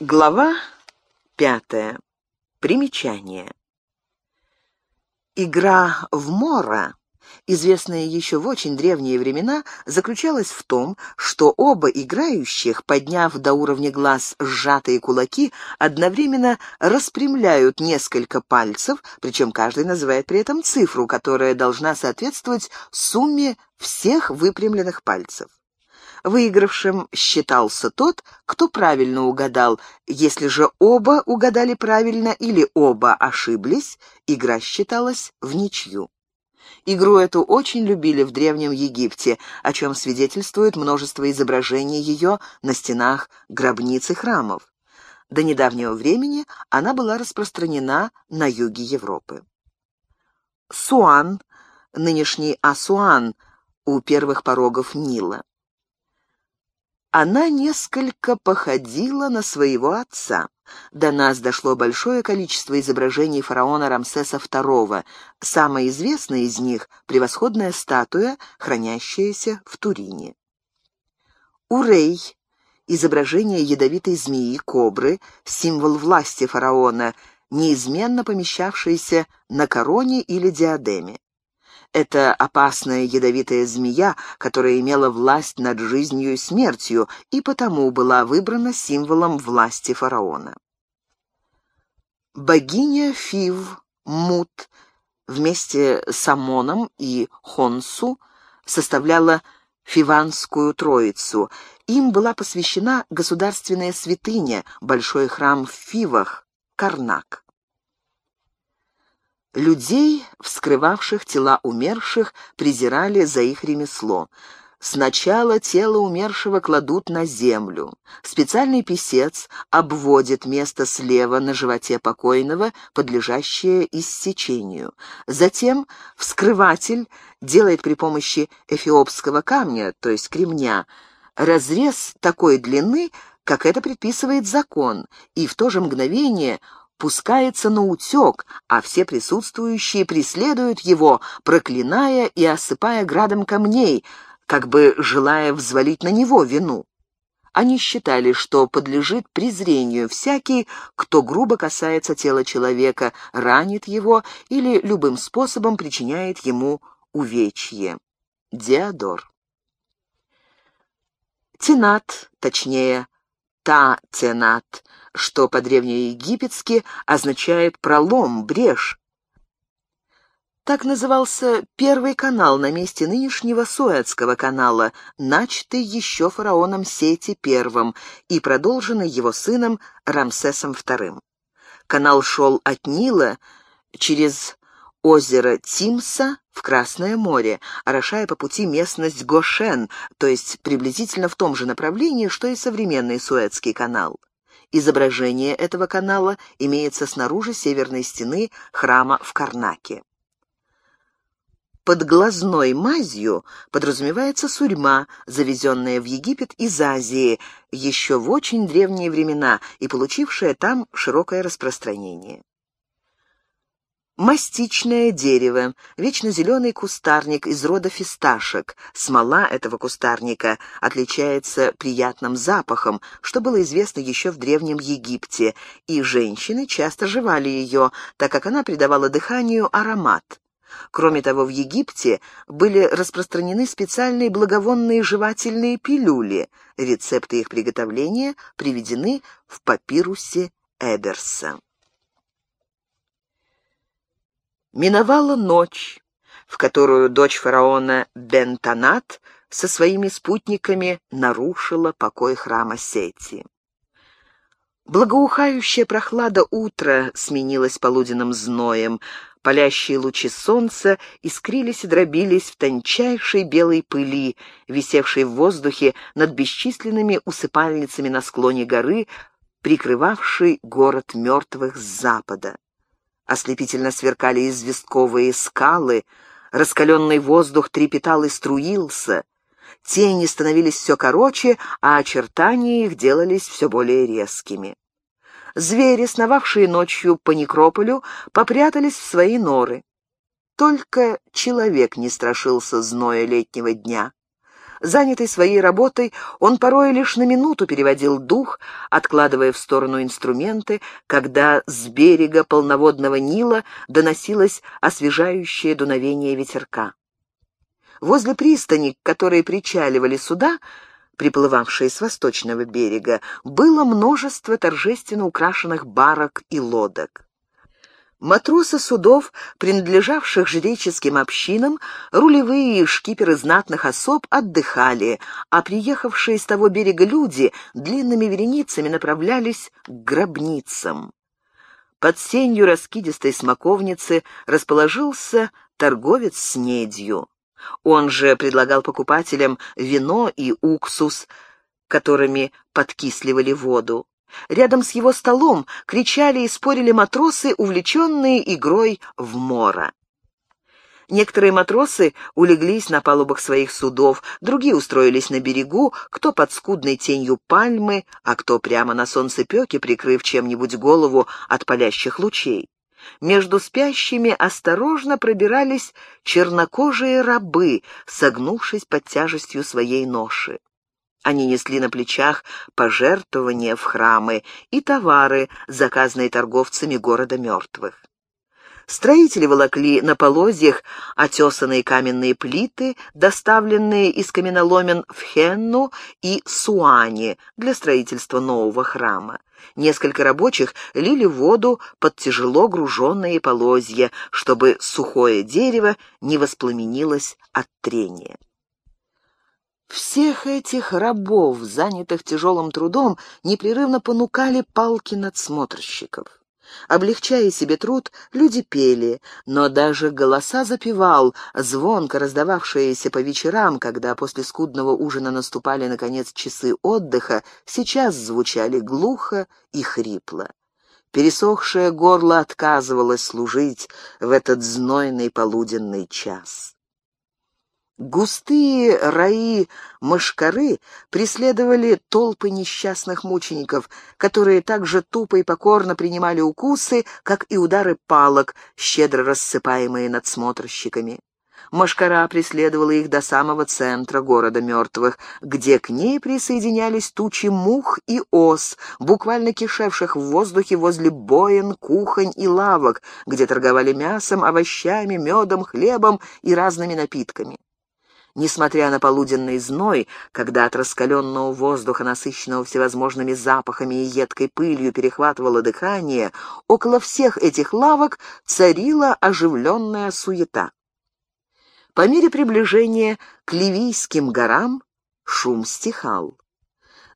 Глава пятая. Примечание. Игра в мора, известная еще в очень древние времена, заключалась в том, что оба играющих, подняв до уровня глаз сжатые кулаки, одновременно распрямляют несколько пальцев, причем каждый называет при этом цифру, которая должна соответствовать сумме всех выпрямленных пальцев. Выигравшим считался тот, кто правильно угадал. Если же оба угадали правильно или оба ошиблись, игра считалась в ничью. Игру эту очень любили в Древнем Египте, о чем свидетельствует множество изображений ее на стенах гробниц и храмов. До недавнего времени она была распространена на юге Европы. Суан, нынешний Асуан, у первых порогов Нила она несколько походила на своего отца. До нас дошло большое количество изображений фараона Рамсеса II. Самая известная из них — превосходная статуя, хранящаяся в Турине. Урей — изображение ядовитой змеи, кобры, символ власти фараона, неизменно помещавшийся на короне или диадеме. Это опасная ядовитая змея, которая имела власть над жизнью и смертью, и потому была выбрана символом власти фараона. Богиня Фив, Мут, вместе с Амоном и Хонсу составляла Фиванскую Троицу. Им была посвящена государственная святыня, большой храм в Фивах, Карнак. Людей, вскрывавших тела умерших, презирали за их ремесло. Сначала тело умершего кладут на землю. Специальный писец обводит место слева на животе покойного, подлежащее иссечению. Затем вскрыватель делает при помощи эфиопского камня, то есть кремня, разрез такой длины, как это предписывает закон, и в то же мгновение пускается на утек, а все присутствующие преследуют его, проклиная и осыпая градом камней, как бы желая взвалить на него вину. Они считали, что подлежит презрению всякий, кто грубо касается тела человека, ранит его или любым способом причиняет ему увечье. Диодор. Тенат, точнее, та-тенат, что по-древнеегипетски означает «пролом», «брешь». Так назывался первый канал на месте нынешнего Суэцкого канала, начатый еще фараоном Сети I и продолженный его сыном Рамсесом II. Канал шел от Нила через озеро Тимса в Красное море, орошая по пути местность Гошен, то есть приблизительно в том же направлении, что и современный Суэцкий канал. Изображение этого канала имеется снаружи северной стены храма в Карнаке. Под глазной мазью подразумевается сурьма, завезенная в Египет из Азии еще в очень древние времена и получившая там широкое распространение. Мастичное дерево, вечно зеленый кустарник из рода фисташек. Смола этого кустарника отличается приятным запахом, что было известно еще в Древнем Египте, и женщины часто жевали ее, так как она придавала дыханию аромат. Кроме того, в Египте были распространены специальные благовонные жевательные пилюли. Рецепты их приготовления приведены в папирусе Эберса. Миновала ночь, в которую дочь фараона Бентанат со своими спутниками нарушила покой храма Сети. Благоухающая прохлада утра сменилась полуденным зноем, палящие лучи солнца искрились и дробились в тончайшей белой пыли, висевшей в воздухе над бесчисленными усыпальницами на склоне горы, прикрывавшей город мертвых с запада. Ослепительно сверкали известковые скалы, раскаленный воздух трепетал и струился, тени становились все короче, а очертания их делались все более резкими. Звери, сновавшие ночью по некрополю, попрятались в свои норы. Только человек не страшился зноя летнего дня. Занятый своей работой, он порой лишь на минуту переводил дух, откладывая в сторону инструменты, когда с берега полноводного Нила доносилось освежающее дуновение ветерка. Возле пристани, к которой причаливали суда, приплывавшие с восточного берега, было множество торжественно украшенных барок и лодок. Матросы судов, принадлежавших жреческим общинам, рулевые и шкиперы знатных особ отдыхали, а приехавшие с того берега люди длинными вереницами направлялись к гробницам. Под сенью раскидистой смоковницы расположился торговец с недью. Он же предлагал покупателям вино и уксус, которыми подкисливали воду. Рядом с его столом кричали и спорили матросы, увлеченные игрой в мора. Некоторые матросы улеглись на палубах своих судов, другие устроились на берегу, кто под скудной тенью пальмы, а кто прямо на солнцепеке, прикрыв чем-нибудь голову от палящих лучей. Между спящими осторожно пробирались чернокожие рабы, согнувшись под тяжестью своей ноши. Они несли на плечах пожертвования в храмы и товары, заказанные торговцами города мертвых. Строители волокли на полозьях отесанные каменные плиты, доставленные из каменоломен в Хенну и Суане для строительства нового храма. Несколько рабочих лили воду под тяжело груженные полозья, чтобы сухое дерево не воспламенилось от трения. Всех этих рабов, занятых тяжелым трудом, непрерывно понукали палки надсмотрщиков. Облегчая себе труд, люди пели, но даже голоса запевал, звонко раздававшиеся по вечерам, когда после скудного ужина наступали, наконец, часы отдыха, сейчас звучали глухо и хрипло. Пересохшее горло отказывалось служить в этот знойный полуденный час. Густые раи мышкары преследовали толпы несчастных мучеников, которые так же тупо и покорно принимали укусы, как и удары палок, щедро рассыпаемые надсмотрщиками. Машкара преследовала их до самого центра города мертвых, где к ней присоединялись тучи мух и ос, буквально кишевших в воздухе возле боен, кухонь и лавок, где торговали мясом, овощами, медом, хлебом и разными напитками. Несмотря на полуденный зной, когда от раскаленного воздуха, насыщенного всевозможными запахами и едкой пылью, перехватывало дыхание, около всех этих лавок царила оживленная суета. По мере приближения к Ливийским горам шум стихал.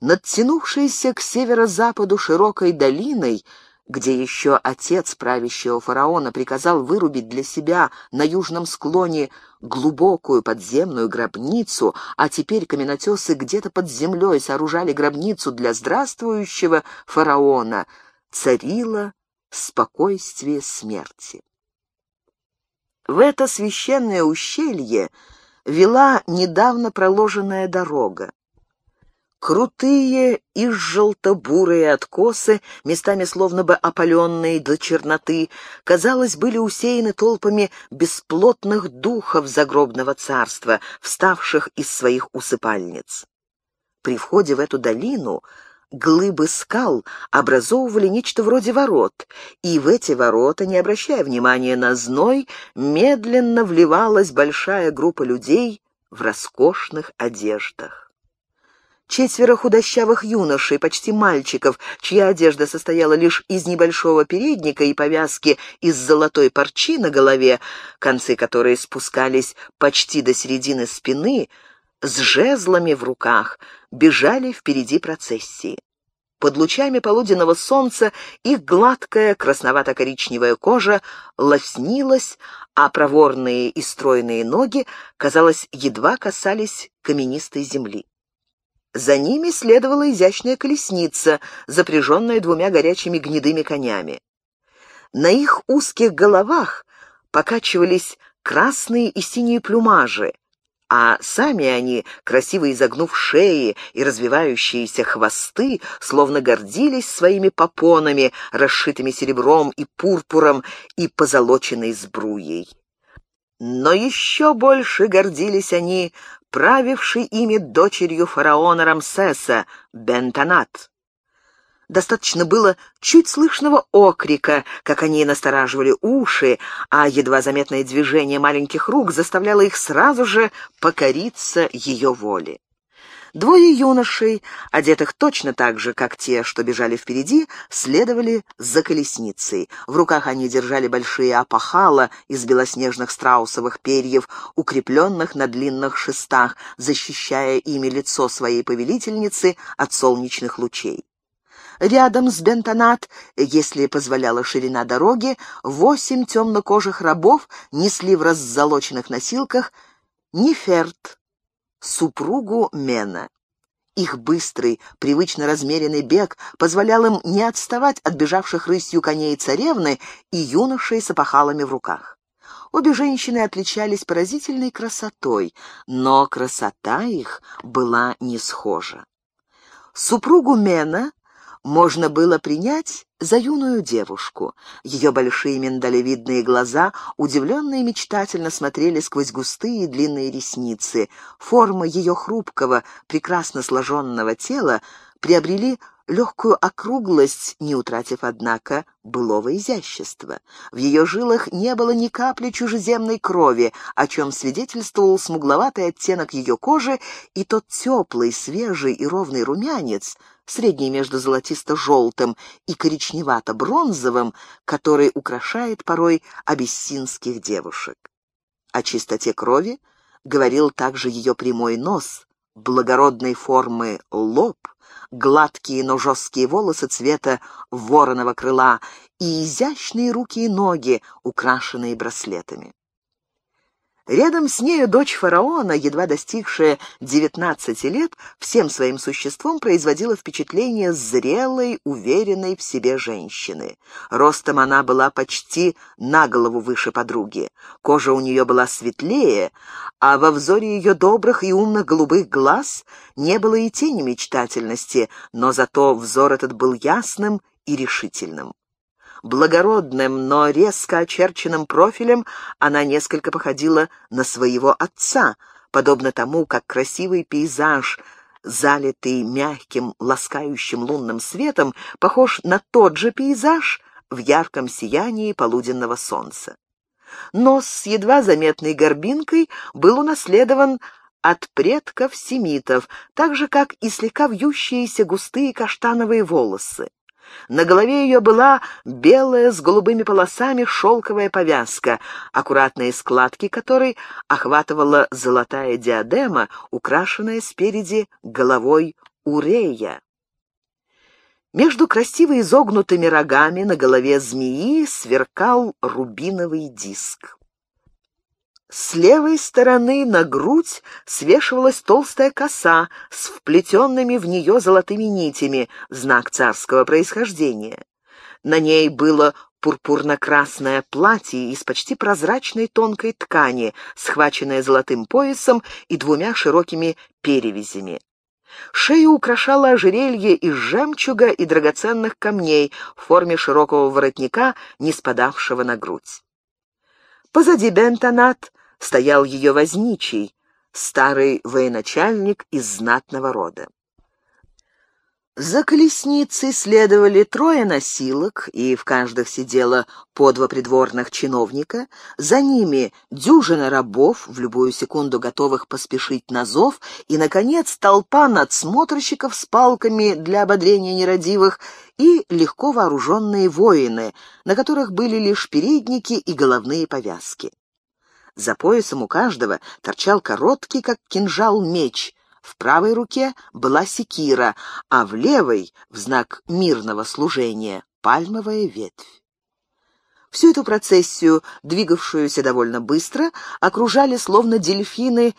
Надтянувшийся к северо-западу широкой долиной — где еще отец правящего фараона приказал вырубить для себя на южном склоне глубокую подземную гробницу, а теперь каменотесы где-то под землей сооружали гробницу для здравствующего фараона, царило спокойствие смерти. В это священное ущелье вела недавно проложенная дорога. Крутые и желто-бурые откосы, местами словно бы опаленные до черноты, казалось, были усеяны толпами бесплотных духов загробного царства, вставших из своих усыпальниц. При входе в эту долину глыбы скал образовывали нечто вроде ворот, и в эти ворота, не обращая внимания на зной, медленно вливалась большая группа людей в роскошных одеждах. Четверо худощавых юношей, почти мальчиков, чья одежда состояла лишь из небольшого передника и повязки из золотой парчи на голове, концы которой спускались почти до середины спины, с жезлами в руках, бежали впереди процессии. Под лучами полуденного солнца их гладкая красновато-коричневая кожа лоснилась, а проворные и стройные ноги, казалось, едва касались каменистой земли. За ними следовала изящная колесница, запряженная двумя горячими гнедыми конями. На их узких головах покачивались красные и синие плюмажи, а сами они, красиво изогнув шеи и развивающиеся хвосты, словно гордились своими попонами, расшитыми серебром и пурпуром и позолоченной сбруей. Но еще больше гордились они правившей ими дочерью фараона Рамсеса, Бентонат. Достаточно было чуть слышного окрика, как они настораживали уши, а едва заметное движение маленьких рук заставляло их сразу же покориться ее воле. Двое юношей, одетых точно так же, как те, что бежали впереди, следовали за колесницей. В руках они держали большие опахала из белоснежных страусовых перьев, укрепленных на длинных шестах, защищая ими лицо своей повелительницы от солнечных лучей. Рядом с Бентонат, если позволяла ширина дороги, восемь темнокожих рабов несли в раззолоченных носилках Неферт, супругу Мена. Их быстрый, привычно размеренный бег позволял им не отставать от бежавших рысью коней царевны и юношей с опахалами в руках. Обе женщины отличались поразительной красотой, но красота их была не схожа. Супругу Мена можно было принять за юную девушку. Ее большие миндалевидные глаза удивленно и мечтательно смотрели сквозь густые и длинные ресницы. Форма ее хрупкого, прекрасно сложенного тела приобрели легкую округлость, не утратив, однако, былого изящества. В ее жилах не было ни капли чужеземной крови, о чем свидетельствовал смугловатый оттенок ее кожи и тот теплый, свежий и ровный румянец, средний между золотисто-желтым и коричневато-бронзовым, который украшает порой абиссинских девушек. О чистоте крови говорил также ее прямой нос, благородной формы лоб, гладкие, но жесткие волосы цвета вороного крыла и изящные руки и ноги, украшенные браслетами. Рядом с нею дочь фараона, едва достигшая девятнадцати лет, всем своим существом производила впечатление зрелой, уверенной в себе женщины. Ростом она была почти на голову выше подруги. Кожа у нее была светлее, а во взоре ее добрых и умных голубых глаз не было и тени мечтательности, но зато взор этот был ясным и решительным. Благородным, но резко очерченным профилем она несколько походила на своего отца, подобно тому, как красивый пейзаж, залитый мягким, ласкающим лунным светом, похож на тот же пейзаж в ярком сиянии полуденного солнца. Нос с едва заметной горбинкой был унаследован от предков семитов, так же, как и слегка вьющиеся густые каштановые волосы. На голове ее была белая с голубыми полосами шелковая повязка, аккуратные складки которой охватывала золотая диадема, украшенная спереди головой урея. Между красиво изогнутыми рогами на голове змеи сверкал рубиновый диск. С левой стороны на грудь свешивалась толстая коса с вплетенными в нее золотыми нитями, знак царского происхождения. На ней было пурпурно-красное платье из почти прозрачной тонкой ткани, схваченное золотым поясом и двумя широкими перевязями. Шею украшало ожерелье из жемчуга и драгоценных камней в форме широкого воротника, не спадавшего на грудь. Позади Бентонат стоял ее возничий, старый военачальник из знатного рода. За колесницей следовали трое носилок, и в каждых сидело по два придворных чиновника, за ними дюжина рабов, в любую секунду готовых поспешить на зов, и, наконец, толпа надсмотрщиков с палками для ободрения нерадивых и легко вооруженные воины, на которых были лишь передники и головные повязки. За поясом у каждого торчал короткий, как кинжал, меч. В правой руке была секира, а в левой, в знак мирного служения, пальмовая ветвь. Всю эту процессию, двигавшуюся довольно быстро, окружали словно дельфины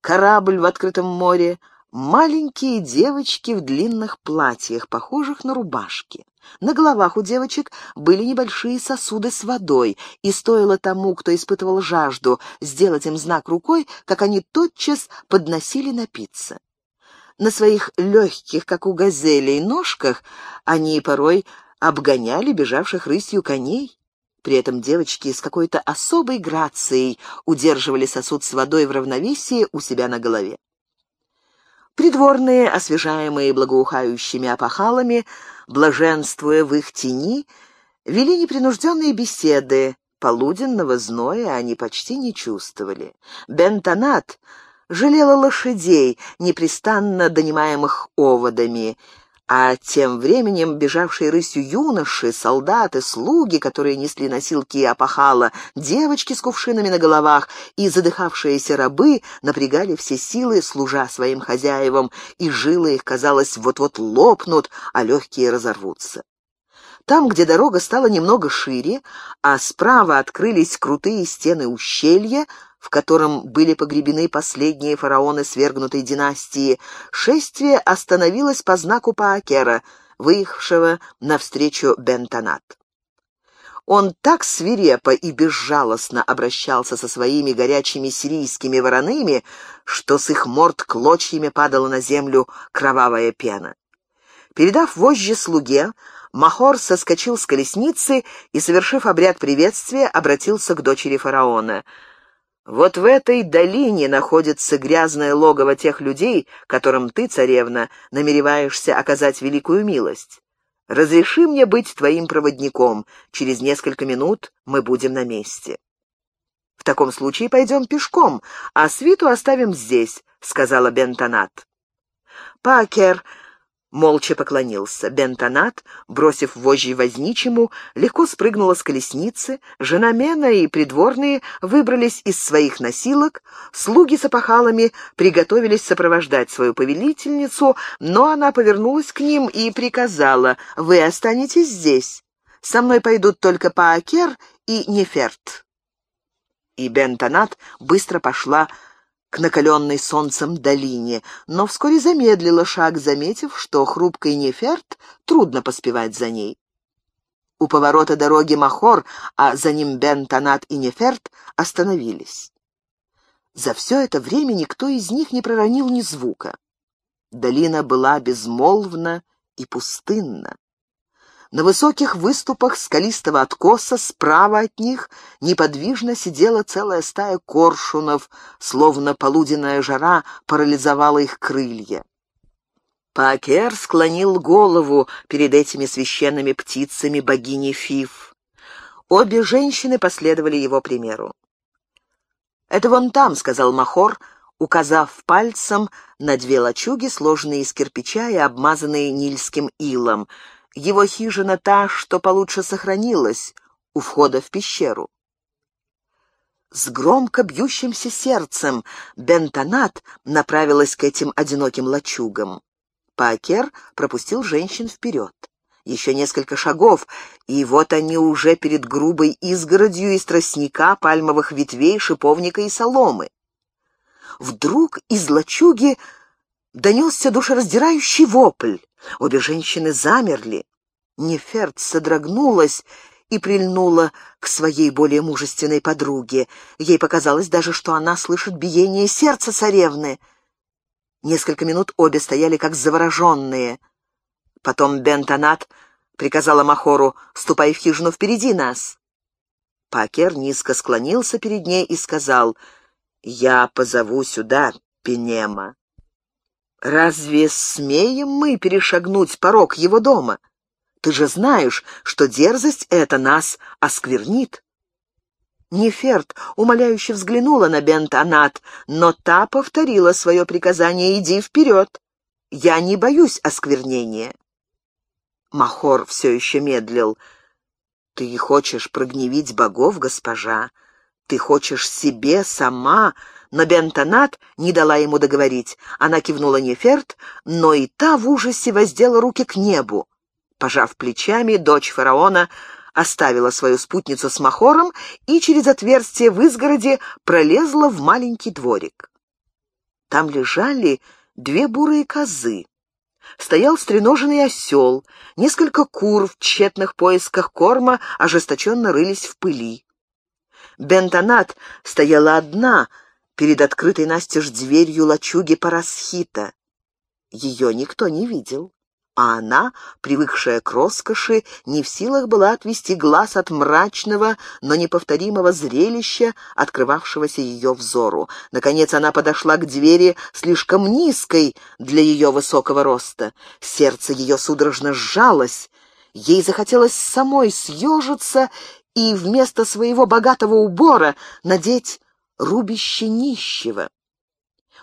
корабль в открытом море, маленькие девочки в длинных платьях, похожих на рубашки. На головах у девочек были небольшие сосуды с водой, и стоило тому, кто испытывал жажду, сделать им знак рукой, как они тотчас подносили напиться. На своих легких, как у газелей, ножках они порой обгоняли бежавших рысью коней. При этом девочки с какой-то особой грацией удерживали сосуд с водой в равновесии у себя на голове. Придворные, освежаемые благоухающими опахалами, блаженствуя в их тени, вели непринужденные беседы, полуденного зноя они почти не чувствовали. Бентонат жалела лошадей, непрестанно донимаемых оводами, а тем временем бежавшие рысью юноши, солдаты, слуги, которые несли носилки и опахала, девочки с кувшинами на головах и задыхавшиеся рабы напрягали все силы, служа своим хозяевам, и жилы их, казалось, вот-вот лопнут, а легкие разорвутся. Там, где дорога стала немного шире, а справа открылись крутые стены ущелья, в котором были погребены последние фараоны свергнутой династии, шествие остановилось по знаку Паакера, выехавшего навстречу Бентонат. Он так свирепо и безжалостно обращался со своими горячими сирийскими вороными, что с их морд клочьями падала на землю кровавая пена. Передав вожжи слуге, Махор соскочил с колесницы и, совершив обряд приветствия, обратился к дочери фараона — вот в этой долине находится грязное логово тех людей, которым ты, царевна, намереваешься оказать великую милость. Разреши мне быть твоим проводником. Через несколько минут мы будем на месте. В таком случае пойдем пешком, а свиту оставим здесь, сказала Бентонат. Пакер молча поклонился. Бентонат, бросив вожжи возничему, легко спрыгнула с колесницы, жена Мена и придворные выбрались из своих носилок, слуги с опахалами приготовились сопровождать свою повелительницу, но она повернулась к ним и приказала «Вы останетесь здесь. Со мной пойдут только Паакер и Неферт». И Бентонат быстро пошла к накаленной солнцем долине, но вскоре замедлила шаг, заметив, что хрупкой Неферт трудно поспевать за ней. У поворота дороги Махор, а за ним Бен, Танат и Неферт остановились. За все это время никто из них не проронил ни звука. Долина была безмолвна и пустынна. На высоких выступах скалистого откоса справа от них неподвижно сидела целая стая коршунов, словно полуденная жара парализовала их крылья. Пакер склонил голову перед этими священными птицами богини Фиф. Обе женщины последовали его примеру. «Это вон там», — сказал Махор, указав пальцем на две лачуги, сложенные из кирпича и обмазанные нильским илом — его хижина та, что получше сохранилась, у входа в пещеру. С громко бьющимся сердцем Бентонат направилась к этим одиноким лачугам. Пакер пропустил женщин вперед. Еще несколько шагов, и вот они уже перед грубой изгородью из тростника, пальмовых ветвей, шиповника и соломы. Вдруг из лачуги донесся душераздирающий вопль. Обе женщины замерли. Неферт содрогнулась и прильнула к своей более мужественной подруге. Ей показалось даже, что она слышит биение сердца царевны. Несколько минут обе стояли как завороженные. Потом Бентонат приказала Махору «Ступай в хижину впереди нас». Пакер низко склонился перед ней и сказал «Я позову сюда Пенема». Разве смеем мы перешагнуть порог его дома? Ты же знаешь, что дерзость эта нас осквернит. Неферт умоляюще взглянула на Бент-Анат, но та повторила свое приказание «иди вперед». «Я не боюсь осквернения». Махор все еще медлил. «Ты хочешь прогневить богов, госпожа? Ты хочешь себе сама но Бентонат не дала ему договорить. Она кивнула Неферт, но и та в ужасе воздела руки к небу. Пожав плечами, дочь фараона оставила свою спутницу с Махором и через отверстие в изгороде пролезла в маленький дворик. Там лежали две бурые козы. Стоял стреноженный осел, несколько кур в тщетных поисках корма ожесточенно рылись в пыли. Бентонат стояла одна, перед открытой настежь дверью лачуги Парасхита. Ее никто не видел. А она, привыкшая к роскоши, не в силах была отвести глаз от мрачного, но неповторимого зрелища, открывавшегося ее взору. Наконец она подошла к двери, слишком низкой для ее высокого роста. Сердце ее судорожно сжалось, ей захотелось самой съежиться и вместо своего богатого убора надеть рубище нищего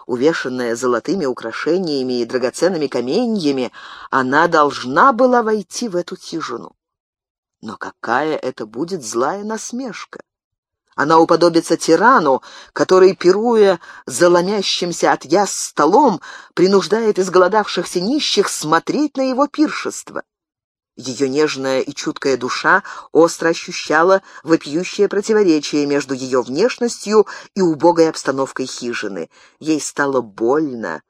увешанная золотыми украшениями и драгоценными каменьями, она должна была войти в эту хижину. Но какая это будет злая насмешка! Она уподобится тирану, который, пируя за ломящимся от яс столом, принуждает изголодавшихся нищих смотреть на его пиршество. Ее нежная и чуткая душа остро ощущала вопиющее противоречие между ее внешностью и убогой обстановкой хижины. Ей стало больно.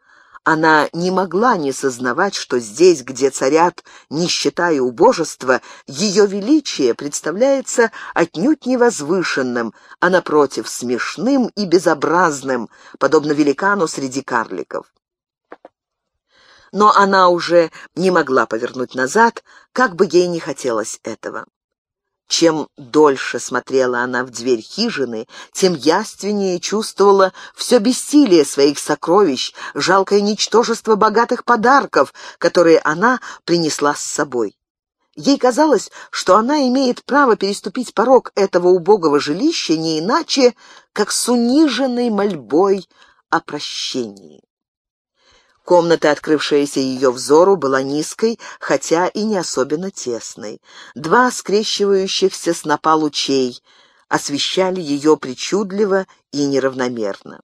Она не могла не сознавать, что здесь, где царят нищета и убожество, ее величие представляется отнюдь невозвышенным, а, напротив, смешным и безобразным, подобно великану среди карликов но она уже не могла повернуть назад, как бы ей не хотелось этого. Чем дольше смотрела она в дверь хижины, тем яственнее чувствовала все бессилие своих сокровищ, жалкое ничтожество богатых подарков, которые она принесла с собой. Ей казалось, что она имеет право переступить порог этого убогого жилища не иначе, как с униженной мольбой о прощении. Комната, открывшаяся ее взору, была низкой, хотя и не особенно тесной. Два скрещивающихся снопа лучей освещали ее причудливо и неравномерно.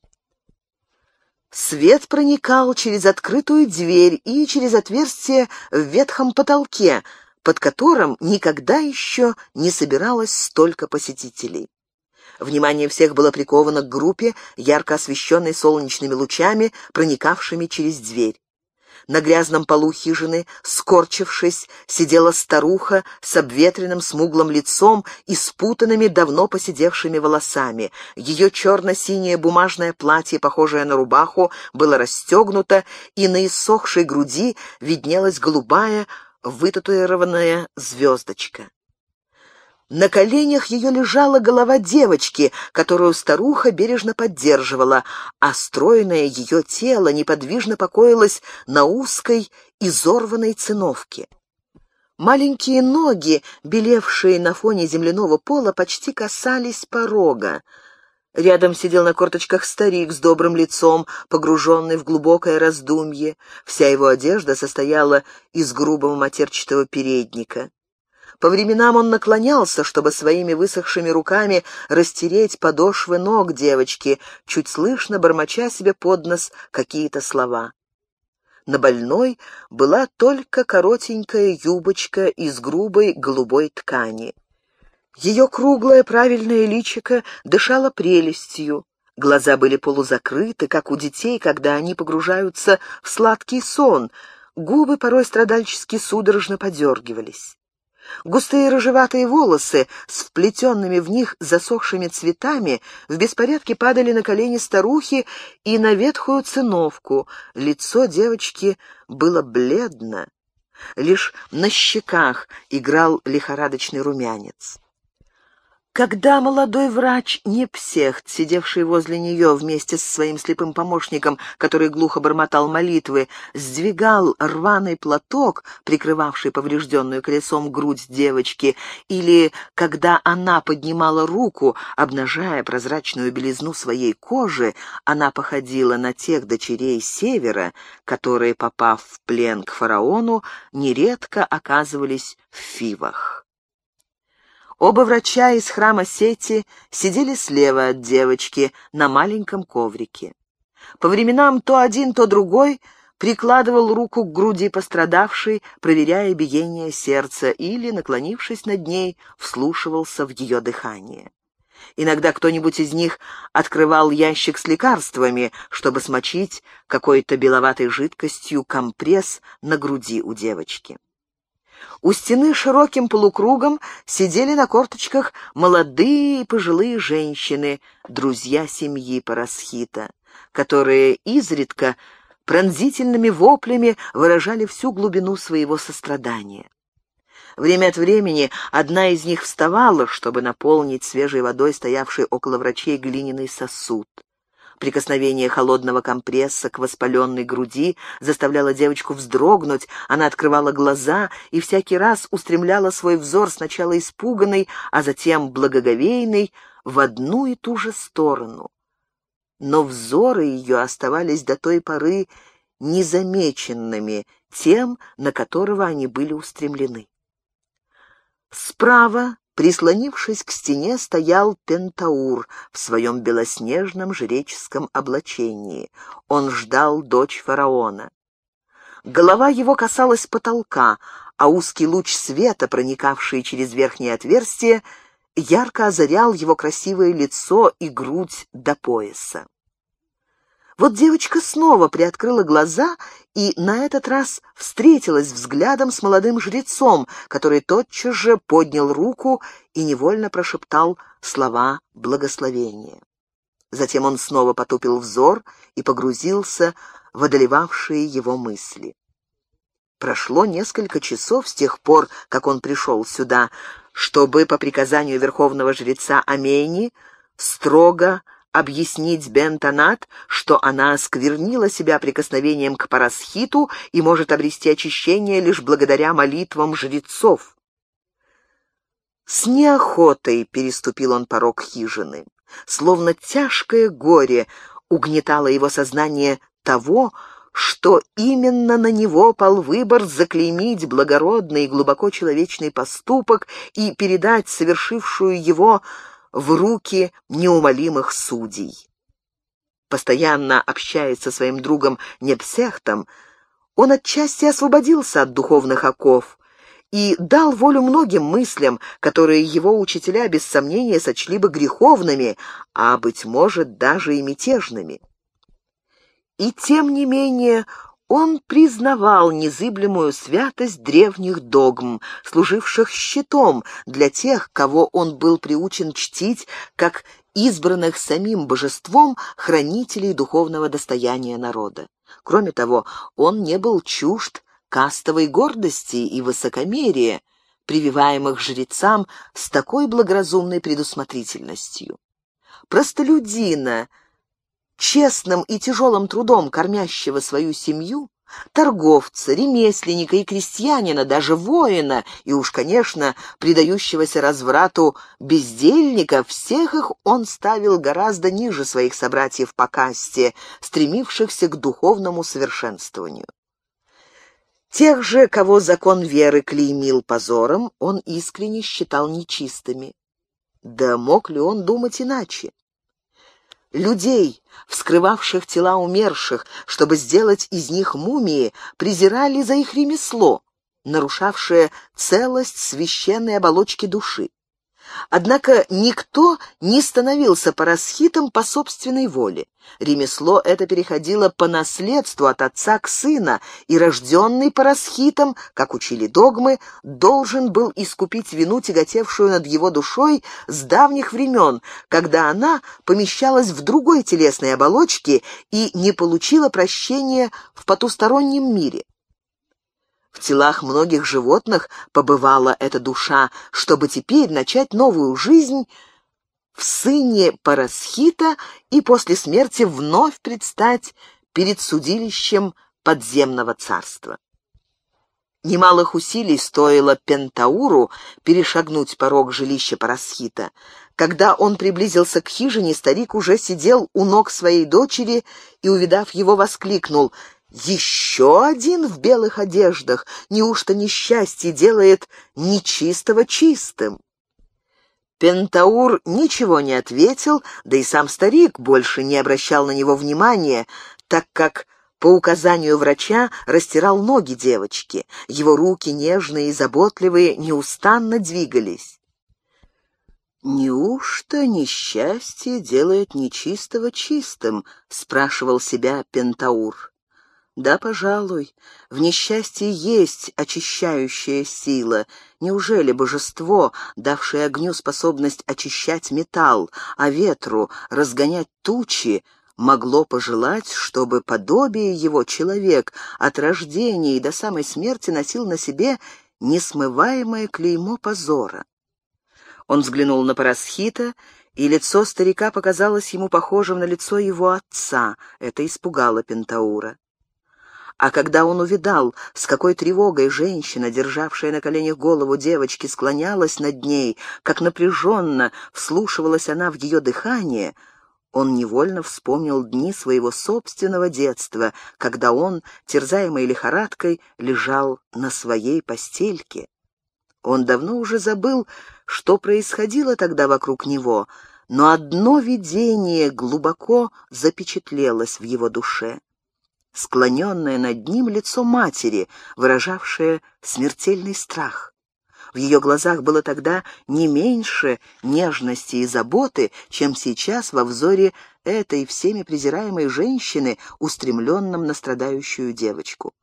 Свет проникал через открытую дверь и через отверстие в ветхом потолке, под которым никогда еще не собиралось столько посетителей. Внимание всех было приковано к группе, ярко освещенной солнечными лучами, проникавшими через дверь. На грязном полу хижины, скорчившись, сидела старуха с обветренным смуглым лицом и спутанными, давно посидевшими волосами. Ее черно-синее бумажное платье, похожее на рубаху, было расстегнуто, и на иссохшей груди виднелась голубая, вытатуированная звездочка. На коленях ее лежала голова девочки, которую старуха бережно поддерживала, а стройное ее тело неподвижно покоилось на узкой, изорванной циновке. Маленькие ноги, белевшие на фоне земляного пола, почти касались порога. Рядом сидел на корточках старик с добрым лицом, погруженный в глубокое раздумье. Вся его одежда состояла из грубого матерчатого передника. По временам он наклонялся, чтобы своими высохшими руками растереть подошвы ног девочки, чуть слышно бормоча себе под нос какие-то слова. На больной была только коротенькая юбочка из грубой голубой ткани. Ее круглое правильное личико дышало прелестью. Глаза были полузакрыты, как у детей, когда они погружаются в сладкий сон. Губы порой страдальчески судорожно подергивались. Густые рыжеватые волосы с вплетенными в них засохшими цветами в беспорядке падали на колени старухи и на ветхую циновку. Лицо девочки было бледно. Лишь на щеках играл лихорадочный румянец. Когда молодой врач Непсехт, сидевший возле нее вместе с своим слепым помощником, который глухо бормотал молитвы, сдвигал рваный платок, прикрывавший поврежденную колесом грудь девочки, или когда она поднимала руку, обнажая прозрачную белизну своей кожи, она походила на тех дочерей Севера, которые, попав в плен к фараону, нередко оказывались в фивах. Оба врача из храма Сети сидели слева от девочки на маленьком коврике. По временам то один, то другой прикладывал руку к груди пострадавшей, проверяя биение сердца, или, наклонившись над ней, вслушивался в ее дыхание. Иногда кто-нибудь из них открывал ящик с лекарствами, чтобы смочить какой-то беловатой жидкостью компресс на груди у девочки. У стены широким полукругом сидели на корточках молодые и пожилые женщины, друзья семьи Парасхита, которые изредка пронзительными воплями выражали всю глубину своего сострадания. Время от времени одна из них вставала, чтобы наполнить свежей водой стоявший около врачей глиняный сосуд. Прикосновение холодного компресса к воспаленной груди заставляло девочку вздрогнуть, она открывала глаза и всякий раз устремляла свой взор сначала испуганный, а затем благоговейный в одну и ту же сторону. Но взоры ее оставались до той поры незамеченными тем, на которого они были устремлены. Справа, прислонившись к стене, стоял Пентаур в своем белоснежном жреческом облачении. Он ждал дочь фараона. Голова его касалась потолка, а узкий луч света, проникавший через верхнее отверстие, ярко озарял его красивое лицо и грудь до пояса. Вот девочка снова приоткрыла глаза и на этот раз встретилась взглядом с молодым жрецом, который тотчас же поднял руку и невольно прошептал слова благословения. Затем он снова потупил взор и погрузился в одолевавшие его мысли. Прошло несколько часов с тех пор, как он пришел сюда, чтобы по приказанию верховного жреца Амени строго объяснить Бентонат, что она осквернила себя прикосновением к парасхиту и может обрести очищение лишь благодаря молитвам жрецов. С неохотой переступил он порог хижины. Словно тяжкое горе угнетало его сознание того, что именно на него пал выбор заклеймить благородный и глубоко человечный поступок и передать совершившую его в руки неумолимых судей. Постоянно общаясь со своим другом Непсехтом, он отчасти освободился от духовных оков и дал волю многим мыслям, которые его учителя без сомнения сочли бы греховными, а, быть может, даже и мятежными. И тем не менее он признавал незыблемую святость древних догм, служивших щитом для тех, кого он был приучен чтить как избранных самим божеством хранителей духовного достояния народа. Кроме того, он не был чужд кастовой гордости и высокомерия, прививаемых жрецам с такой благоразумной предусмотрительностью. Простолюдина — честным и тяжелым трудом кормящего свою семью, торговца, ремесленника и крестьянина, даже воина, и уж, конечно, предающегося разврату бездельника, всех их он ставил гораздо ниже своих собратьев по касте, стремившихся к духовному совершенствованию. Тех же, кого закон веры клеймил позором, он искренне считал нечистыми. Да мог ли он думать иначе? Людей, вскрывавших тела умерших, чтобы сделать из них мумии, презирали за их ремесло, нарушавшее целость священной оболочки души. Однако никто не становился парасхитом по собственной воле. Ремесло это переходило по наследству от отца к сына, и рожденный парасхитом, как учили догмы, должен был искупить вину, тяготевшую над его душой с давних времен, когда она помещалась в другой телесной оболочке и не получила прощения в потустороннем мире. Телах многих животных побывала эта душа, чтобы теперь начать новую жизнь в сыне Парасхита и после смерти вновь предстать перед судилищем подземного царства. Немалых усилий стоило Пентауру перешагнуть порог жилища Парасхита. Когда он приблизился к хижине, старик уже сидел у ног своей дочери и, увидав его, воскликнул еще один в белых одеждах. Неужто несчастье делает нечистого чистым? Пентаур ничего не ответил, да и сам старик больше не обращал на него внимания, так как по указанию врача растирал ноги девочки. Его руки, нежные и заботливые, неустанно двигались. «Неужто несчастье делает нечистого чистым?» — спрашивал себя Пентаур. Да, пожалуй, в несчастье есть очищающая сила. Неужели божество, давшее огню способность очищать металл, а ветру разгонять тучи, могло пожелать, чтобы подобие его человек от рождения и до самой смерти носил на себе несмываемое клеймо позора. Он взглянул на Парасхита, и лицо старика показалось ему похожим на лицо его отца. Это испугало Пентаура. А когда он увидал, с какой тревогой женщина, державшая на коленях голову девочки, склонялась над ней, как напряженно вслушивалась она в ее дыхание, он невольно вспомнил дни своего собственного детства, когда он, терзаемый лихорадкой, лежал на своей постельке. Он давно уже забыл, что происходило тогда вокруг него, но одно видение глубоко запечатлелось в его душе склоненное над ним лицо матери, выражавшее смертельный страх. В ее глазах было тогда не меньше нежности и заботы, чем сейчас во взоре этой всеми презираемой женщины, устремленном на страдающую девочку.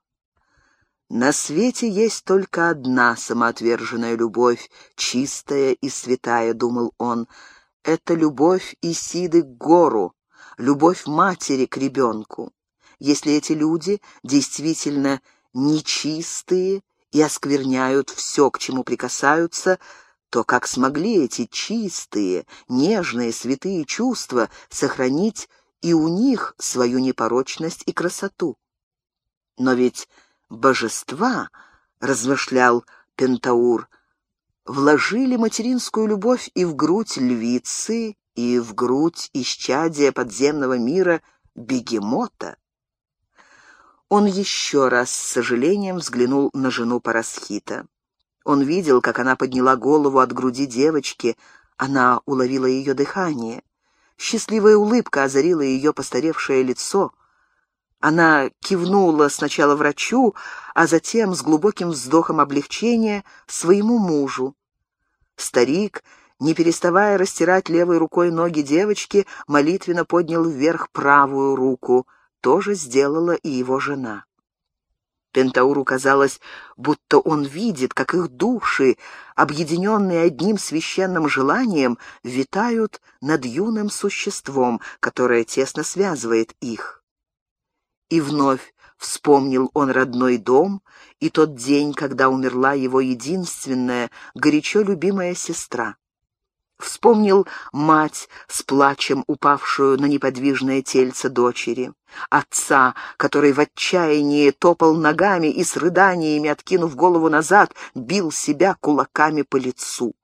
На свете есть только одна самоотверженная любовь, чистая и святая, думал он. Это любовь Исиды к гору, любовь матери к ребенку если эти люди действительно нечистые и оскверняют все, к чему прикасаются, то как смогли эти чистые, нежные, святые чувства сохранить и у них свою непорочность и красоту? Но ведь божества, размышлял Пентаур, вложили материнскую любовь и в грудь львицы, и в грудь исчадия подземного мира бегемота. Он еще раз с сожалением взглянул на жену Парасхита. Он видел, как она подняла голову от груди девочки, она уловила ее дыхание. Счастливая улыбка озарила ее постаревшее лицо. Она кивнула сначала врачу, а затем с глубоким вздохом облегчения своему мужу. Старик, не переставая растирать левой рукой ноги девочки, молитвенно поднял вверх правую руку — тоже сделала и его жена. Пентауру казалось, будто он видит, как их души, объединенные одним священным желанием, витают над юным существом, которое тесно связывает их. И вновь вспомнил он родной дом и тот день, когда умерла его единственная, горячо любимая сестра. Вспомнил мать с плачем, упавшую на неподвижное тельце дочери, отца, который в отчаянии топал ногами и с рыданиями, откинув голову назад, бил себя кулаками по лицу.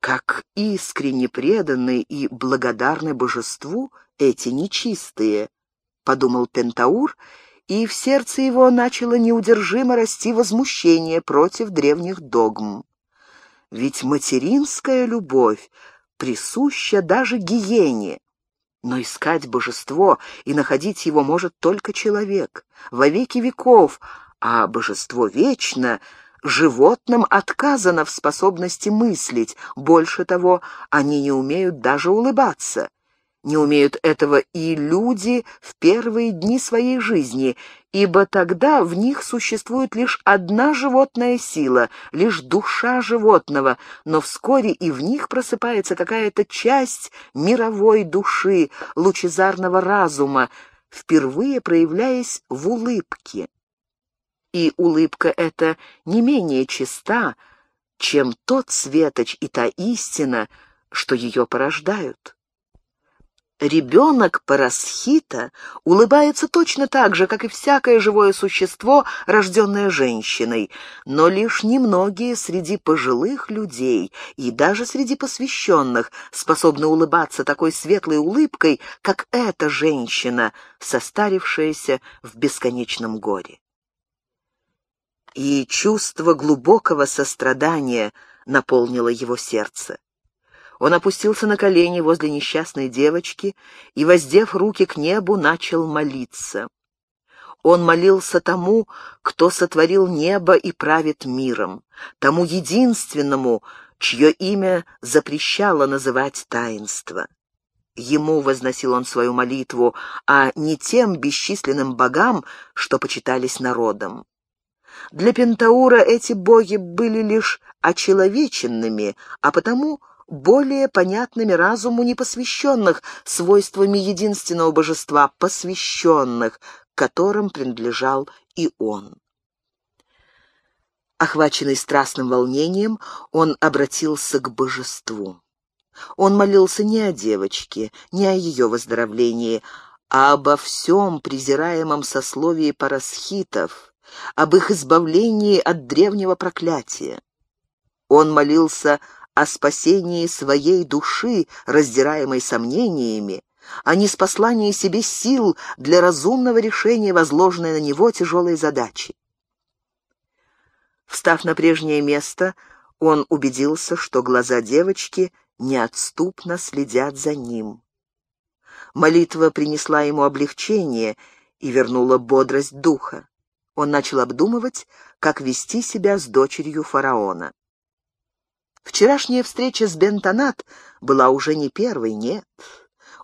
Как искренне преданы и благодарны божеству эти нечистые, — подумал Пентаур, и в сердце его начало неудержимо расти возмущение против древних догм. Ведь материнская любовь присуща даже гиене. Но искать божество и находить его может только человек, во веки веков, а божество вечно — Животным отказано в способности мыслить, больше того, они не умеют даже улыбаться. Не умеют этого и люди в первые дни своей жизни, ибо тогда в них существует лишь одна животная сила, лишь душа животного, но вскоре и в них просыпается какая-то часть мировой души, лучезарного разума, впервые проявляясь в улыбке. И улыбка эта не менее чиста, чем тот светоч и та истина, что ее порождают. Ребенок Парасхита улыбается точно так же, как и всякое живое существо, рожденное женщиной, но лишь немногие среди пожилых людей и даже среди посвященных способны улыбаться такой светлой улыбкой, как эта женщина, состарившаяся в бесконечном горе. И чувство глубокого сострадания наполнило его сердце. Он опустился на колени возле несчастной девочки и, воздев руки к небу, начал молиться. Он молился тому, кто сотворил небо и правит миром, тому единственному, чье имя запрещало называть таинство. Ему возносил он свою молитву, а не тем бесчисленным богам, что почитались народом. Для Пентаура эти боги были лишь очеловеченными, а потому более понятными разуму непосвященных свойствами единственного божества, посвященных, которым принадлежал и он. Охваченный страстным волнением, он обратился к божеству. Он молился не о девочке, не о ее выздоровлении, а обо всем презираемом сословии парасхитов, об их избавлении от древнего проклятия. Он молился о спасении своей души, раздираемой сомнениями, а не спаслании себе сил для разумного решения возложенной на него тяжелой задачи. Встав на прежнее место, он убедился, что глаза девочки неотступно следят за ним. Молитва принесла ему облегчение и вернула бодрость духа. Он начал обдумывать, как вести себя с дочерью фараона. Вчерашняя встреча с Бентонат была уже не первой, нет.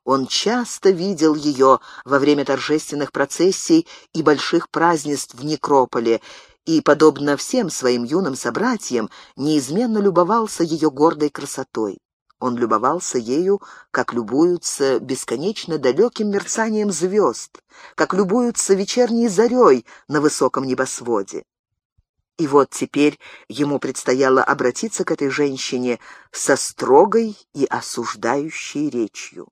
Он часто видел ее во время торжественных процессий и больших празднеств в Некрополе, и, подобно всем своим юным собратьям, неизменно любовался ее гордой красотой. Он любовался ею, как любуются бесконечно далеким мерцанием звезд, как любуются вечерней зарей на высоком небосводе. И вот теперь ему предстояло обратиться к этой женщине со строгой и осуждающей речью.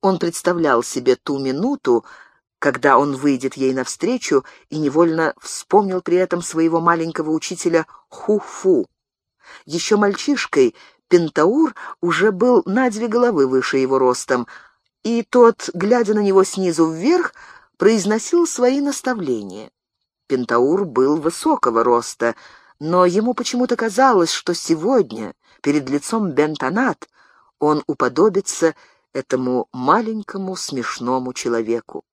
Он представлял себе ту минуту, когда он выйдет ей навстречу, и невольно вспомнил при этом своего маленького учителя Хуфу. Еще мальчишкой Пентаур уже был на две головы выше его ростом, и тот, глядя на него снизу вверх, произносил свои наставления. Пентаур был высокого роста, но ему почему-то казалось, что сегодня, перед лицом Бентонат, он уподобится этому маленькому смешному человеку.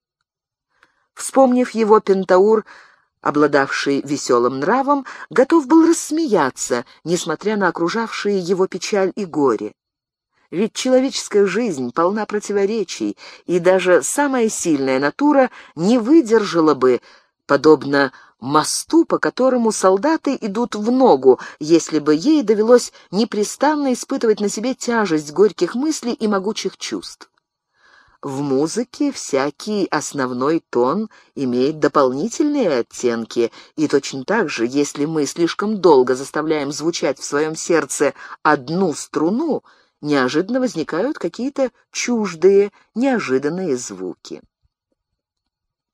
Вспомнив его, Пентаур, обладавший веселым нравом, готов был рассмеяться, несмотря на окружавшие его печаль и горе. Ведь человеческая жизнь полна противоречий, и даже самая сильная натура не выдержала бы подобно мосту, по которому солдаты идут в ногу, если бы ей довелось непрестанно испытывать на себе тяжесть горьких мыслей и могучих чувств. В музыке всякий основной тон имеет дополнительные оттенки, и точно так же, если мы слишком долго заставляем звучать в своем сердце одну струну, неожиданно возникают какие-то чуждые, неожиданные звуки.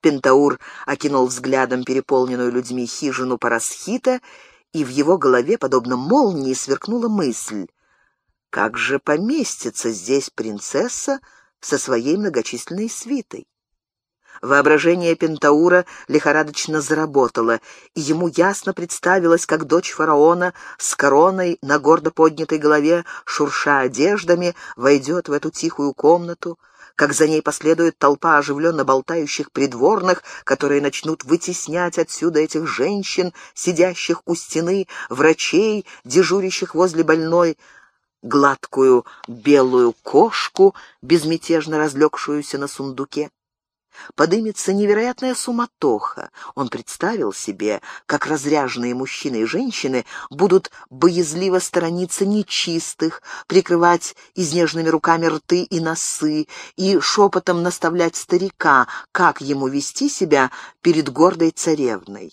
Пентаур окинул взглядом переполненную людьми хижину Парасхита, и в его голове, подобно молнии, сверкнула мысль. Как же поместится здесь принцесса со своей многочисленной свитой? Воображение Пентаура лихорадочно заработало, и ему ясно представилось, как дочь фараона с короной на гордо поднятой голове, шурша одеждами, войдет в эту тихую комнату, как за ней последует толпа оживленно болтающих придворных, которые начнут вытеснять отсюда этих женщин, сидящих у стены, врачей, дежурящих возле больной, гладкую белую кошку, безмятежно разлегшуюся на сундуке подымется невероятная суматоха. Он представил себе, как разряженные мужчины и женщины будут боязливо сторониться нечистых, прикрывать изнежными руками рты и носы и шепотом наставлять старика, как ему вести себя перед гордой царевной.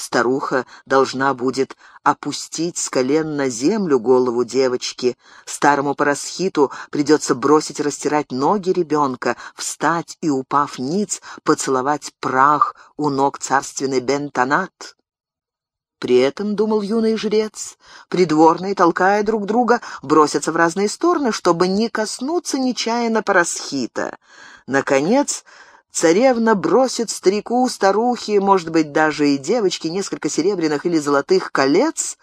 Старуха должна будет опустить с колен на землю голову девочки. Старому парасхиту придется бросить растирать ноги ребенка, встать и, упав ниц, поцеловать прах у ног царственной Бентонат. При этом, думал юный жрец, придворные, толкая друг друга, бросятся в разные стороны, чтобы не коснуться нечаянно парасхита. Наконец, Царевна бросит старику, старухе, может быть, даже и девочке несколько серебряных или золотых колец,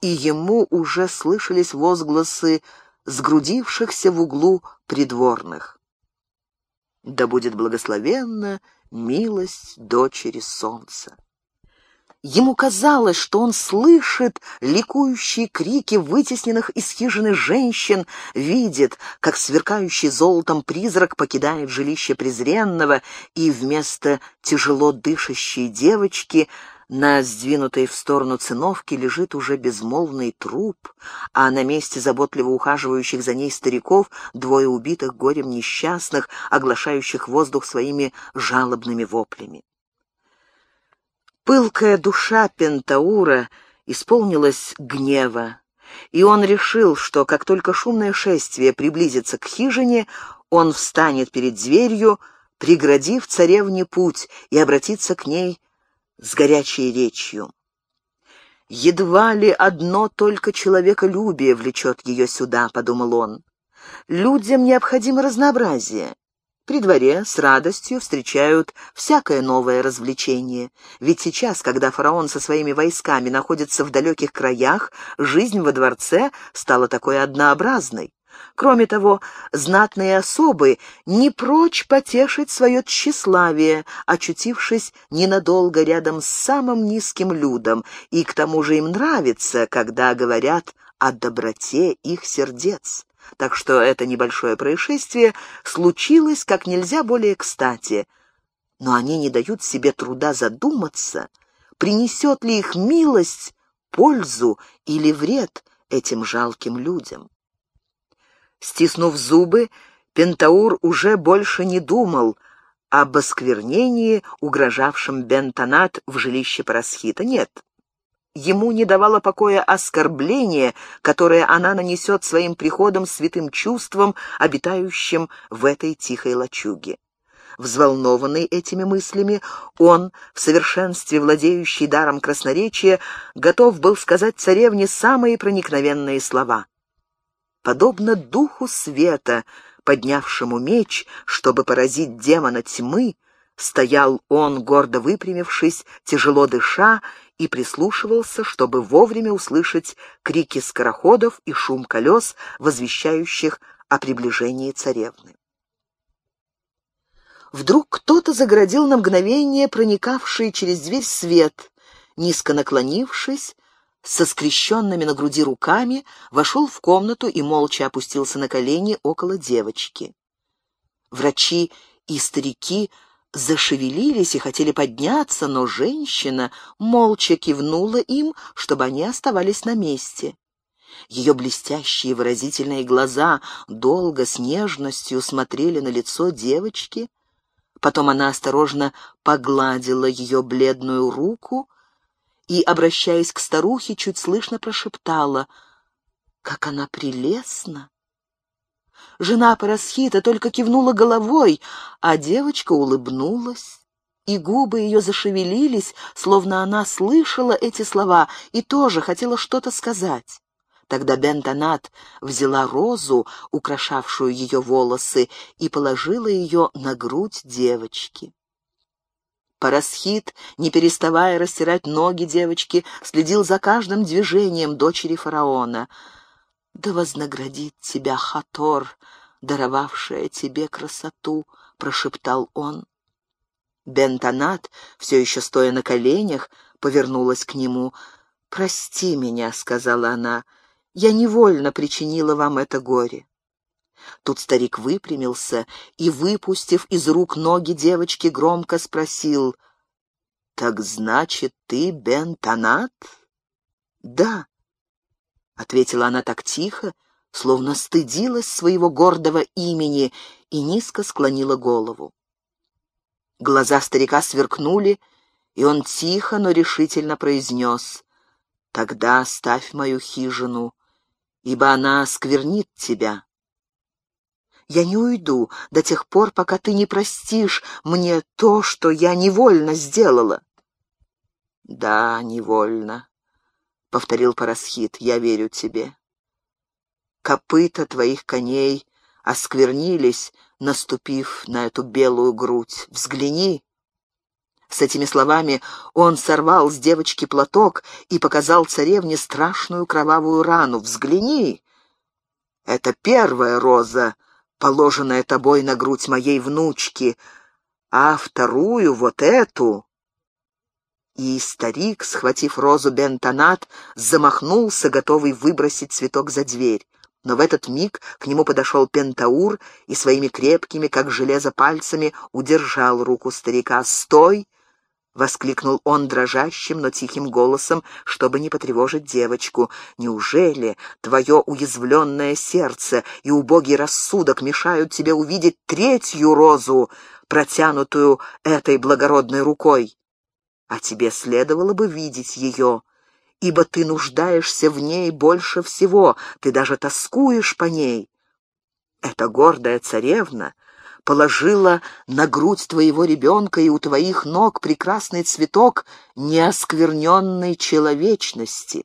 и ему уже слышались возгласы сгрудившихся в углу придворных. Да будет благословенна милость дочери солнца. Ему казалось, что он слышит ликующие крики вытесненных из хижины женщин, видит, как сверкающий золотом призрак покидает жилище презренного, и вместо тяжело дышащей девочки На сдвинутой в сторону циновке лежит уже безмолвный труп, а на месте заботливо ухаживающих за ней стариков двое убитых горем несчастных, оглашающих воздух своими жалобными воплями. Пылкая душа Пентаура исполнилась гнева, и он решил, что как только шумное шествие приблизится к хижине, он встанет перед дверью, преградив царевне путь, и обратиться к ней с горячей речью. «Едва ли одно только человеколюбие влечет ее сюда», — подумал он. «Людям необходимо разнообразие. При дворе с радостью встречают всякое новое развлечение. Ведь сейчас, когда фараон со своими войсками находится в далеких краях, жизнь во дворце стала такой однообразной. Кроме того, знатные особы не прочь потешить свое тщеславие, очутившись ненадолго рядом с самым низким людом, и к тому же им нравится, когда говорят о доброте их сердец. Так что это небольшое происшествие случилось как нельзя более кстати. Но они не дают себе труда задуматься, принесет ли их милость пользу или вред этим жалким людям. Стиснув зубы, Пентаур уже больше не думал об осквернении, угрожавшем Бентонат в жилище Парасхита. Нет, ему не давало покоя оскорбление, которое она нанесет своим приходом святым чувством, обитающим в этой тихой лачуге. Взволнованный этими мыслями, он, в совершенстве владеющий даром красноречия, готов был сказать царевне самые проникновенные слова подобно духу света, поднявшему меч, чтобы поразить демона тьмы, стоял он, гордо выпрямившись, тяжело дыша, и прислушивался, чтобы вовремя услышать крики скороходов и шум колес, возвещающих о приближении царевны. Вдруг кто-то загородил на мгновение проникавший через дверь свет. Низко наклонившись, со скрещенными на груди руками, вошел в комнату и молча опустился на колени около девочки. Врачи и старики зашевелились и хотели подняться, но женщина молча кивнула им, чтобы они оставались на месте. Ее блестящие выразительные глаза долго с нежностью смотрели на лицо девочки. Потом она осторожно погладила ее бледную руку, и, обращаясь к старухе, чуть слышно прошептала «Как она прелестна!» Жена Парасхита только кивнула головой, а девочка улыбнулась, и губы ее зашевелились, словно она слышала эти слова и тоже хотела что-то сказать. Тогда Бентонат взяла розу, украшавшую ее волосы, и положила ее на грудь девочки. Парасхит, не переставая растирать ноги девочки, следил за каждым движением дочери фараона. «Да вознаградит тебя Хатор, даровавшая тебе красоту», — прошептал он. Бентонат, все еще стоя на коленях, повернулась к нему. «Прости меня», — сказала она, — «я невольно причинила вам это горе». Тут старик выпрямился и, выпустив из рук ноги девочки, громко спросил, «Так значит, ты Бентонат?» «Да», — ответила она так тихо, словно стыдилась своего гордого имени и низко склонила голову. Глаза старика сверкнули, и он тихо, но решительно произнес, «Тогда оставь мою хижину, ибо она сквернит тебя». Я не уйду до тех пор, пока ты не простишь мне то, что я невольно сделала. Да, невольно, — повторил Парасхит, — я верю тебе. Копыта твоих коней осквернились, наступив на эту белую грудь. Взгляни. С этими словами он сорвал с девочки платок и показал царевне страшную кровавую рану. «Взгляни! Это первая роза, положенная тобой на грудь моей внучки, а вторую, вот эту...» И старик, схватив розу Бентонат, замахнулся, готовый выбросить цветок за дверь. Но в этот миг к нему подошел Пентаур и своими крепкими, как железо, пальцами удержал руку старика. «Стой!» — воскликнул он дрожащим, но тихим голосом, чтобы не потревожить девочку. «Неужели твое уязвленное сердце и убогий рассудок мешают тебе увидеть третью розу, протянутую этой благородной рукой? А тебе следовало бы видеть ее, ибо ты нуждаешься в ней больше всего, ты даже тоскуешь по ней. Эта гордая царевна — положила на грудь твоего ребенка, и у твоих ног прекрасный цветок неоскверненной человечности.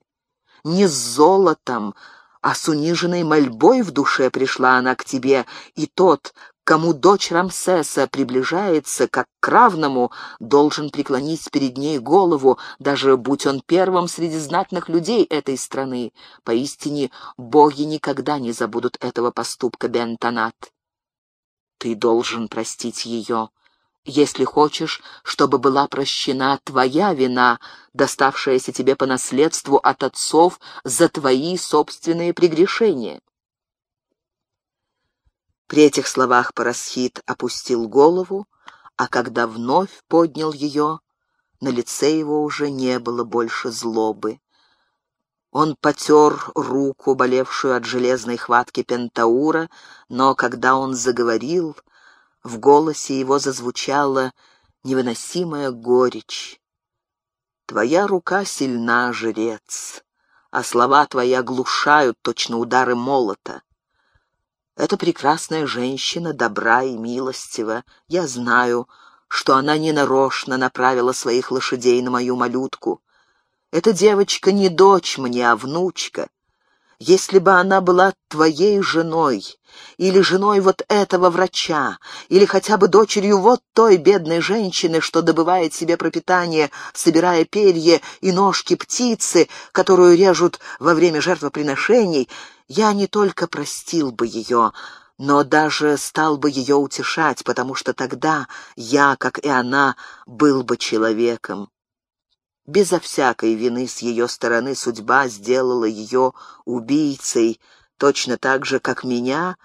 Не с золотом, а с униженной мольбой в душе пришла она к тебе, и тот, кому дочь Рамсеса приближается, как к равному, должен преклонить перед ней голову, даже будь он первым среди знатных людей этой страны. Поистине, боги никогда не забудут этого поступка, Бентонат. Ты должен простить ее, если хочешь, чтобы была прощена твоя вина, доставшаяся тебе по наследству от отцов за твои собственные прегрешения. При этих словах Парасхит опустил голову, а когда вновь поднял ее, на лице его уже не было больше злобы. Он потер руку, болевшую от железной хватки Пентаура, но когда он заговорил, в голосе его зазвучала невыносимая горечь. «Твоя рука сильна, жрец, а слова твои оглушают точно удары молота. Эта прекрасная женщина добра и милостива. Я знаю, что она ненарочно направила своих лошадей на мою малютку. Эта девочка не дочь мне, а внучка. Если бы она была твоей женой, или женой вот этого врача, или хотя бы дочерью вот той бедной женщины, что добывает себе пропитание, собирая перья и ножки птицы, которую режут во время жертвоприношений, я не только простил бы ее, но даже стал бы ее утешать, потому что тогда я, как и она, был бы человеком. Безо всякой вины с ее стороны судьба сделала ее убийцей, точно так же, как меня,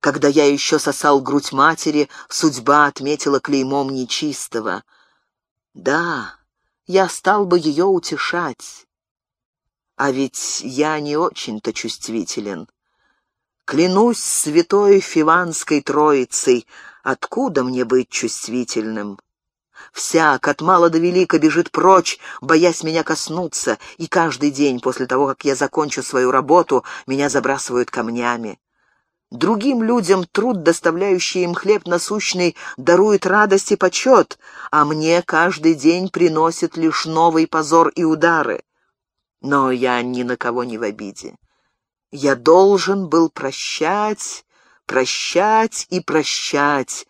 когда я еще сосал грудь матери, судьба отметила клеймом нечистого. Да, я стал бы ее утешать. А ведь я не очень-то чувствителен. Клянусь святой Фиванской Троицей, откуда мне быть чувствительным? Всяк, от мала до велика, бежит прочь, боясь меня коснуться, и каждый день после того, как я закончу свою работу, меня забрасывают камнями. Другим людям труд, доставляющий им хлеб насущный, дарует радость и почет, а мне каждый день приносит лишь новый позор и удары. Но я ни на кого не в обиде. Я должен был прощать, прощать и прощать,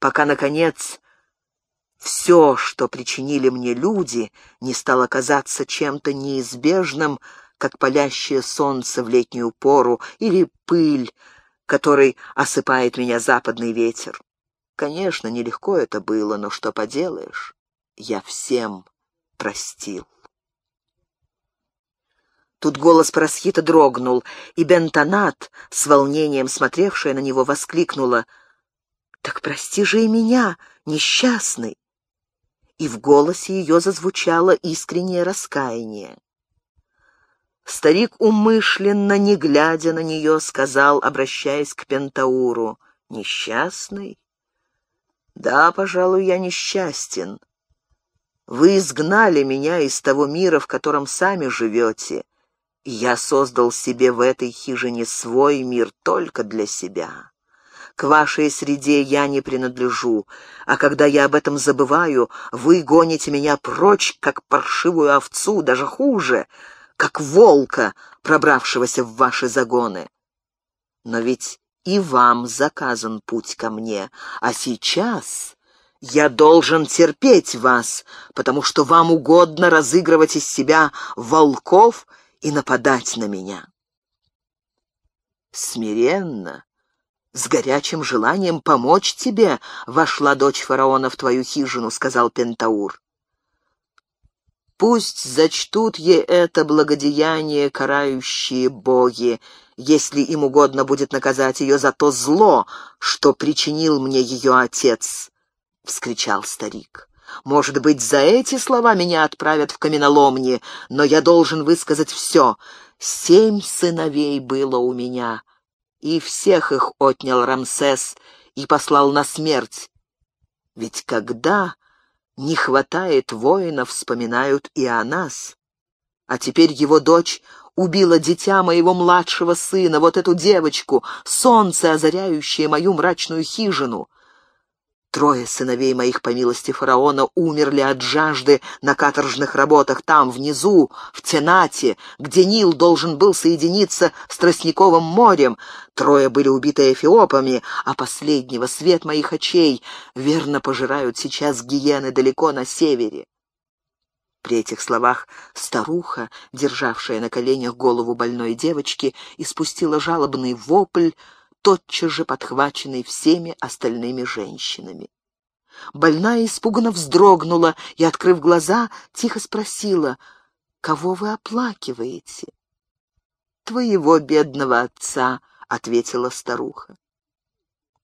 пока, наконец, все, что причинили мне люди, не стало казаться чем-то неизбежным, как палящее солнце в летнюю пору или пыль, которой осыпает меня западный ветер. Конечно, нелегко это было, но что поделаешь, я всем простил. Тут голос Парасхита дрогнул, и Бентонат, с волнением смотревшая на него, воскликнула «Так прости же и меня, несчастный!» и в голосе ее зазвучало искреннее раскаяние. Старик умышленно, не глядя на нее, сказал, обращаясь к Пентауру, «Несчастный? Да, пожалуй, я несчастен. Вы изгнали меня из того мира, в котором сами живете, я создал себе в этой хижине свой мир только для себя. К вашей среде я не принадлежу, а когда я об этом забываю, вы гоните меня прочь, как паршивую овцу, даже хуже, как волка, пробравшегося в ваши загоны. Но ведь и вам заказан путь ко мне, а сейчас я должен терпеть вас, потому что вам угодно разыгрывать из себя волков и нападать на меня. Смиренно, «С горячим желанием помочь тебе вошла дочь фараона в твою хижину», — сказал Пентаур. «Пусть зачтут ей это благодеяние карающие боги, если им угодно будет наказать ее за то зло, что причинил мне ее отец», — вскричал старик. Может быть, за эти слова меня отправят в каменоломни, но я должен высказать все. Семь сыновей было у меня, и всех их отнял Рамсес и послал на смерть. Ведь когда не хватает воинов, вспоминают и о нас. А теперь его дочь убила дитя моего младшего сына, вот эту девочку, солнце, озаряющее мою мрачную хижину. Трое сыновей моих, по милости фараона, умерли от жажды на каторжных работах там, внизу, в Тенате, где Нил должен был соединиться с Тростниковым морем. Трое были убиты эфиопами, а последнего, свет моих очей, верно пожирают сейчас гиены далеко на севере. При этих словах старуха, державшая на коленях голову больной девочки, испустила жалобный вопль, тотчас же подхваченный всеми остальными женщинами. Больная испуганно вздрогнула и, открыв глаза, тихо спросила, «Кого вы оплакиваете?» «Твоего бедного отца», — ответила старуха.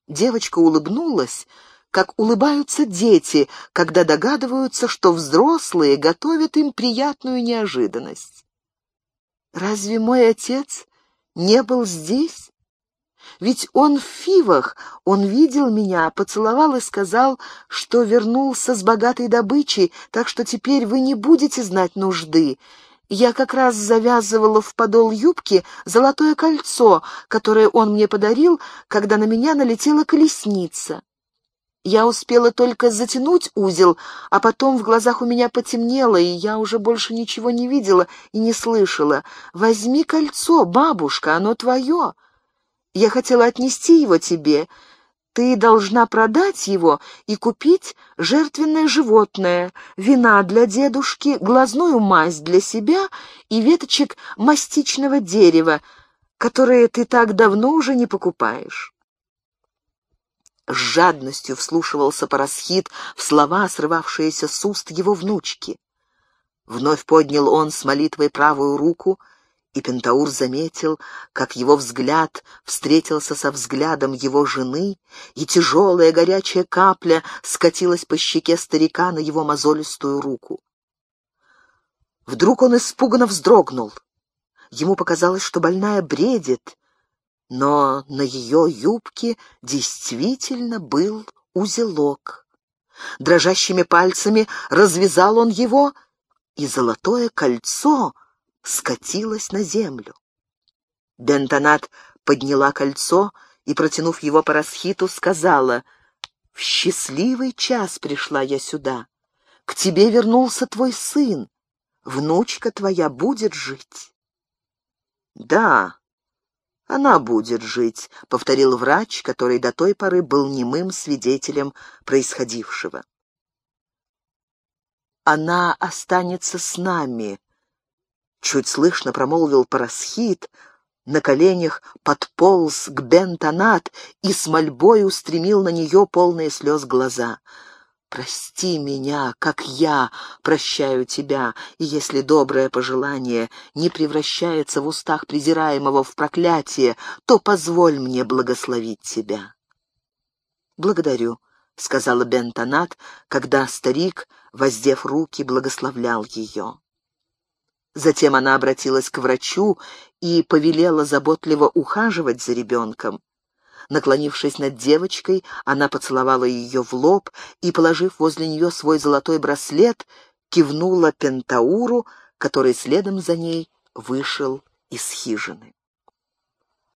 Девочка улыбнулась, как улыбаются дети, когда догадываются, что взрослые готовят им приятную неожиданность. «Разве мой отец не был здесь?» Ведь он в Фивах, он видел меня, поцеловал и сказал, что вернулся с богатой добычей, так что теперь вы не будете знать нужды. Я как раз завязывала в подол юбки золотое кольцо, которое он мне подарил, когда на меня налетела колесница. Я успела только затянуть узел, а потом в глазах у меня потемнело, и я уже больше ничего не видела и не слышала. «Возьми кольцо, бабушка, оно твое». Я хотела отнести его тебе. Ты должна продать его и купить жертвенное животное, вина для дедушки, глазную мазь для себя и веточек мастичного дерева, которые ты так давно уже не покупаешь. С жадностью вслушивался Парасхит в слова, срывавшиеся с уст его внучки. Вновь поднял он с молитвой правую руку — и Пентаур заметил, как его взгляд встретился со взглядом его жены, и тяжелая горячая капля скатилась по щеке старика на его мозолистую руку. Вдруг он испуганно вздрогнул. Ему показалось, что больная бредит, но на ее юбке действительно был узелок. Дрожащими пальцами развязал он его, и золотое кольцо — скатилась на землю. Бентонат подняла кольцо и, протянув его по расхиту, сказала, «В счастливый час пришла я сюда. К тебе вернулся твой сын. Внучка твоя будет жить». «Да, она будет жить», — повторил врач, который до той поры был немым свидетелем происходившего. «Она останется с нами», чуть слышно промолвил Парасхит, на коленях подполз к Бентонат и с мольбой устремил на нее полные слез глаза. «Прости меня, как я прощаю тебя, и если доброе пожелание не превращается в устах презираемого в проклятие, то позволь мне благословить тебя». «Благодарю», — сказала Бентонат, когда старик, воздев руки, благословлял ее. Затем она обратилась к врачу и повелела заботливо ухаживать за ребенком. Наклонившись над девочкой, она поцеловала ее в лоб и, положив возле нее свой золотой браслет, кивнула Пентауру, который следом за ней вышел из хижины.